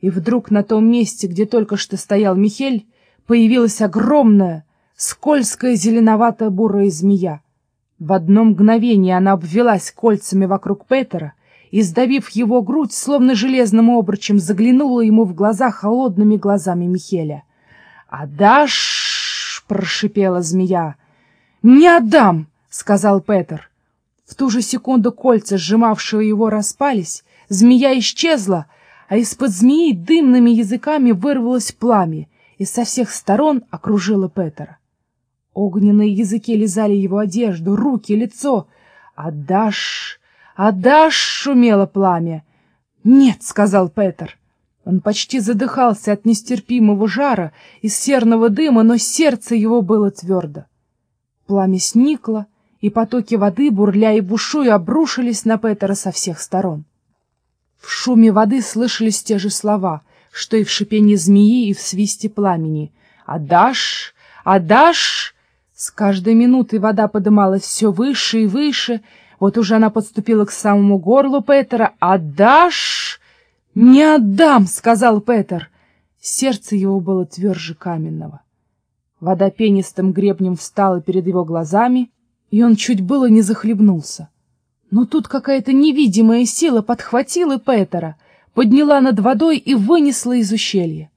И вдруг на том месте, где только что стоял Михель, появилась огромная, скользкая зеленовато-бурая змея. В одно мгновение она обвелась кольцами вокруг Петера и, сдавив его грудь, словно железным обручем, заглянула ему в глаза холодными глазами Михеля. «Отдашь?» — прошипела змея. «Не отдам!» — сказал Петер. В ту же секунду кольца, сжимавшие его, распались, змея исчезла, а из-под змеи дымными языками вырвалось пламя и со всех сторон окружило Петера. Огненные языки лизали его одежду, руки, лицо. «Отдашь! Отдашь!» — шумело пламя. «Нет!» — сказал Петер. Он почти задыхался от нестерпимого жара и серного дыма, но сердце его было твердо. Пламя сникло, и потоки воды, бурля и бушуя, обрушились на Петера со всех сторон. В шуме воды слышались те же слова, что и в шипении змеи и в свисте пламени. «Отдашь! Отдашь!» С каждой минутой вода подымалась все выше и выше. Вот уже она подступила к самому горлу Петера. «Отдашь?» «Не отдам!» — сказал Петер. Сердце его было тверже каменного. Вода пенистым гребнем встала перед его глазами, и он чуть было не захлебнулся. Но тут какая-то невидимая сила подхватила Петера, подняла над водой и вынесла из ущелья.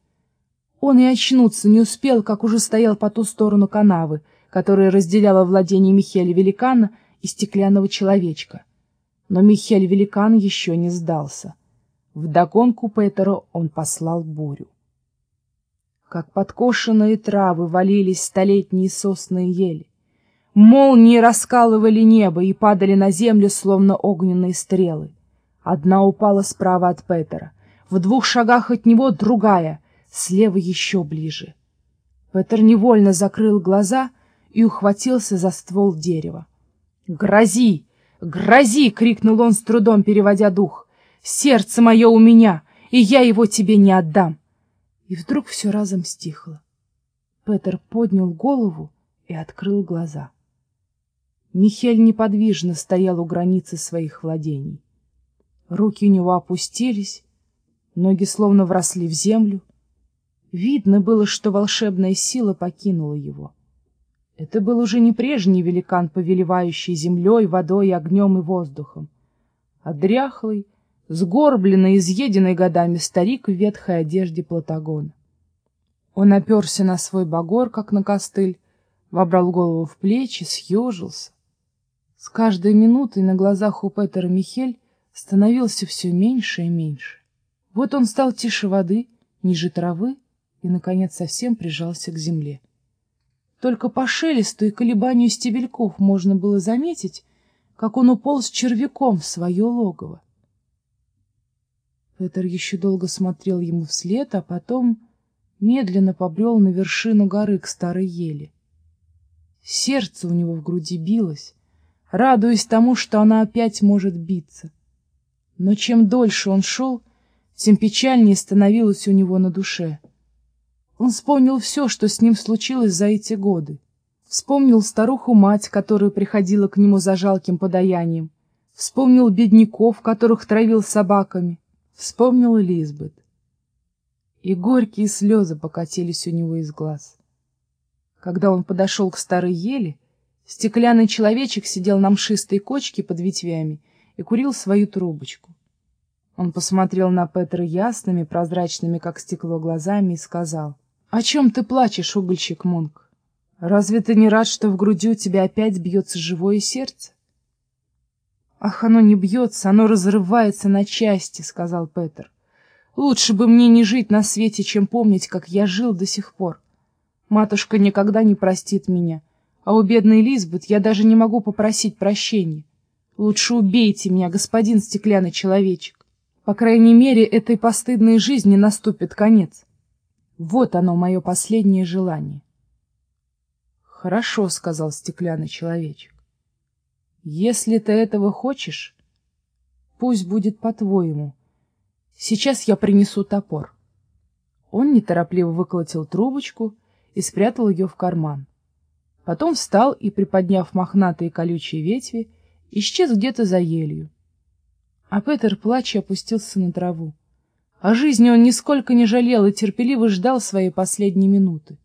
Он и очнуться не успел, как уже стоял по ту сторону канавы, которая разделяла владение Михеля Великана и стеклянного человечка. Но Михель Великан еще не сдался. Вдогонку Петеру он послал бурю. Как подкошенные травы валились столетние сосны и ели. Молнии раскалывали небо и падали на землю, словно огненные стрелы. Одна упала справа от Петера, в двух шагах от него другая, слева еще ближе. Петер невольно закрыл глаза и ухватился за ствол дерева. «Грози! Грози!» — крикнул он с трудом, переводя дух. «Сердце мое у меня, и я его тебе не отдам!» И вдруг все разом стихло. Петер поднял голову и открыл глаза. Михель неподвижно стоял у границы своих владений. Руки у него опустились, ноги словно вросли в землю. Видно было, что волшебная сила покинула его. Это был уже не прежний великан, повелевающий землей, водой, огнем и воздухом, а дряхлый, сгорбленный, изъеденный годами старик в ветхой одежде Платагона. Он оперся на свой багор, как на костыль, вобрал голову в плечи, съежился. С каждой минутой на глазах у Петера Михель становился все меньше и меньше. Вот он стал тише воды, ниже травы и, наконец, совсем прижался к земле. Только по шелесту и колебанию стебельков можно было заметить, как он уполз червяком в свое логово. Петр еще долго смотрел ему вслед, а потом медленно побрел на вершину горы к старой ели. Сердце у него в груди билось, радуясь тому, что она опять может биться. Но чем дольше он шел, тем печальнее становилось у него на душе — он вспомнил все, что с ним случилось за эти годы. Вспомнил старуху-мать, которая приходила к нему за жалким подаянием. Вспомнил бедняков, которых травил собаками. Вспомнил Лизбет. И горькие слезы покатились у него из глаз. Когда он подошел к старой ели, стеклянный человечек сидел на мшистой кочке под ветвями и курил свою трубочку. Он посмотрел на Петра ясными, прозрачными, как стекло, глазами и сказал, «О чем ты плачешь, угольщик Мунк? Разве ты не рад, что в груди у тебя опять бьется живое сердце?» «Ах, оно не бьется, оно разрывается на части», — сказал Петер. «Лучше бы мне не жить на свете, чем помнить, как я жил до сих пор. Матушка никогда не простит меня, а у бедной Лизбет я даже не могу попросить прощения. Лучше убейте меня, господин стеклянный человечек. По крайней мере, этой постыдной жизни наступит конец». Вот оно, мое последнее желание. — Хорошо, — сказал стеклянный человечек. — Если ты этого хочешь, пусть будет по-твоему. Сейчас я принесу топор. Он неторопливо выколотил трубочку и спрятал ее в карман. Потом встал и, приподняв мохнатые колючие ветви, исчез где-то за елью. А Петер, плача, опустился на траву. О жизни он нисколько не жалел и терпеливо ждал своей последней минуты.